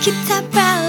kita balik